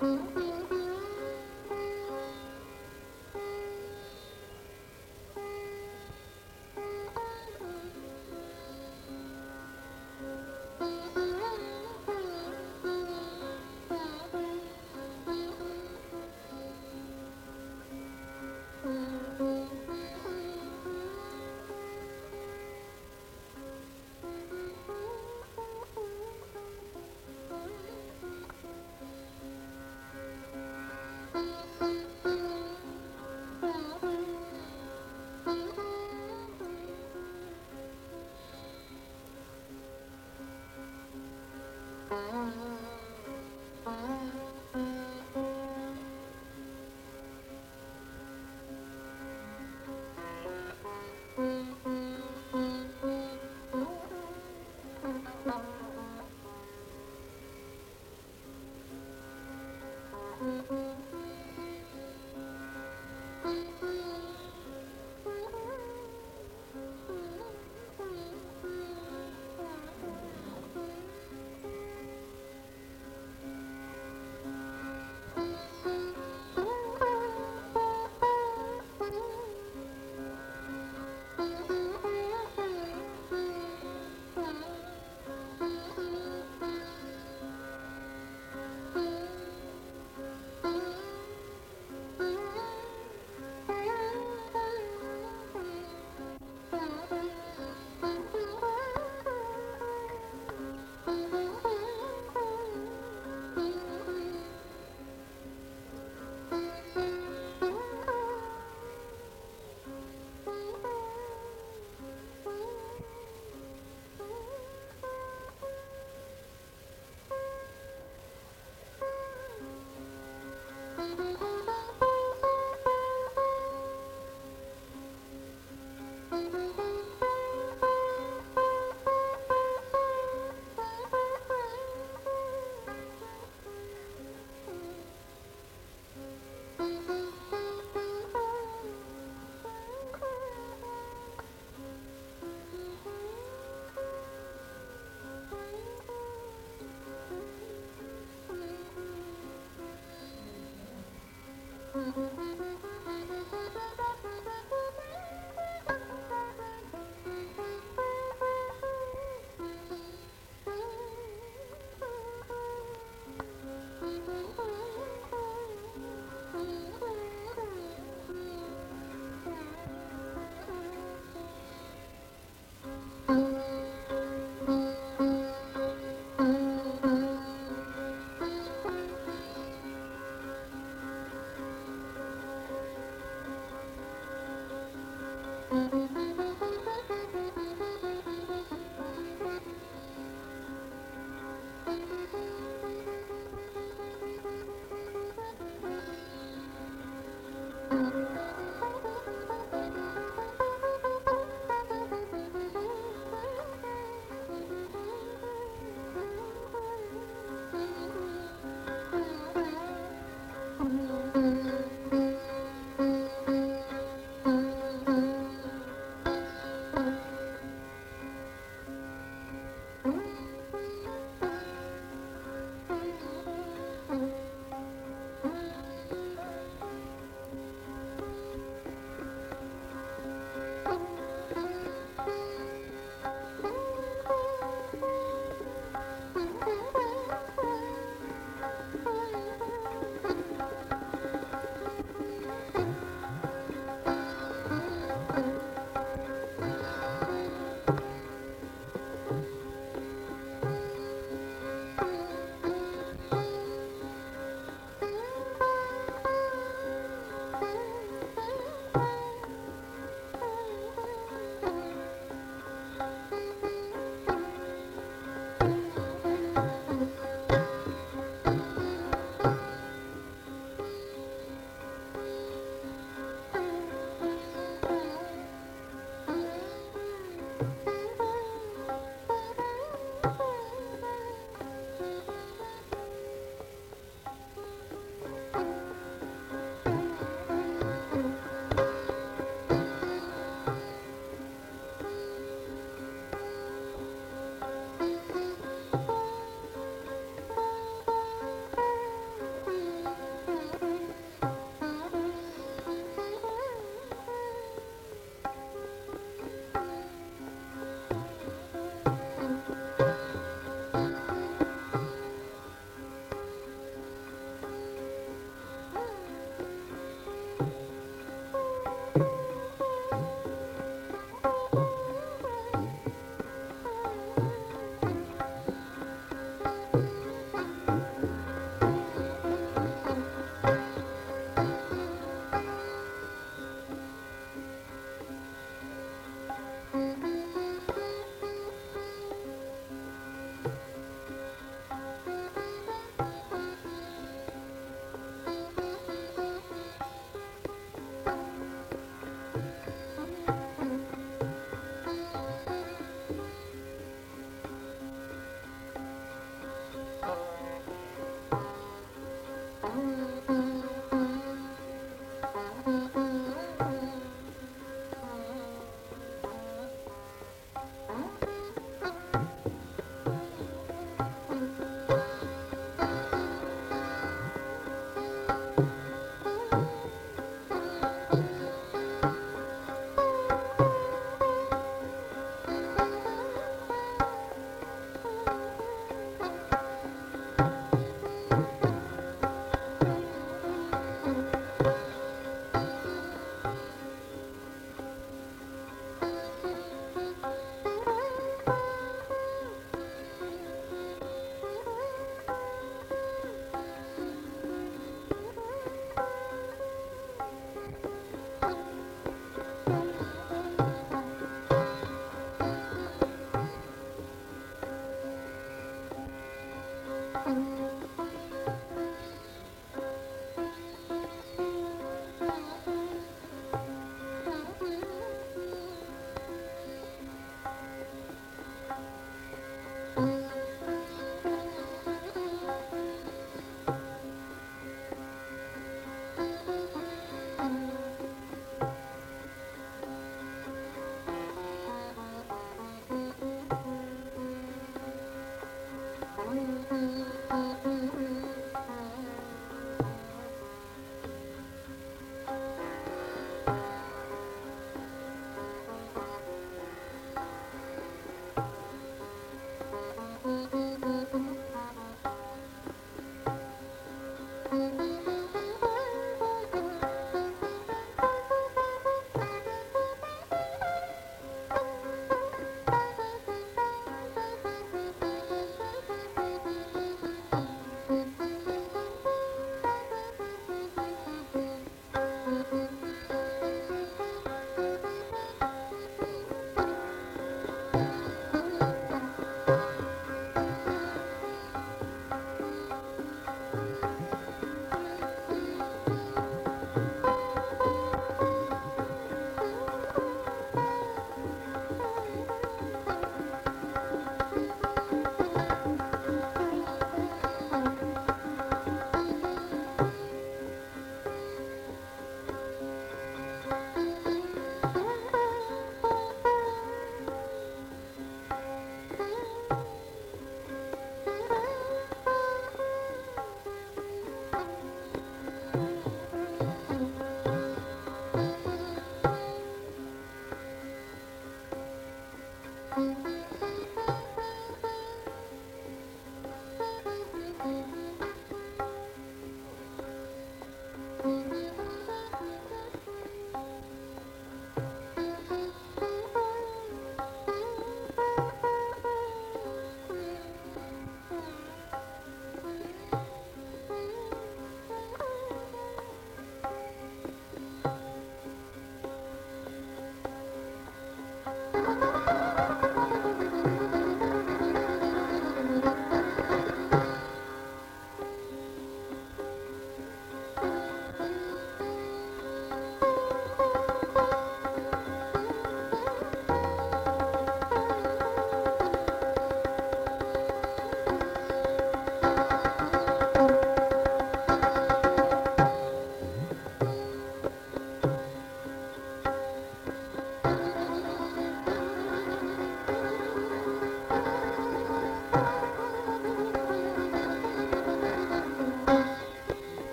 嗯嗯嗯。Mm-hmm. Mm-hmm.